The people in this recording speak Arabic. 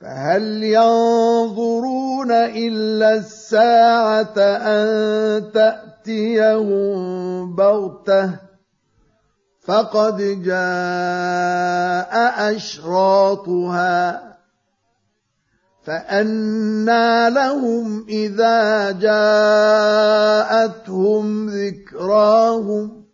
فهل ينظرون إلا الساعة أن تأتيهم بغتة؟ فقد جاء أشراطها فأنى لهم إذا جاءتهم ذكراهم.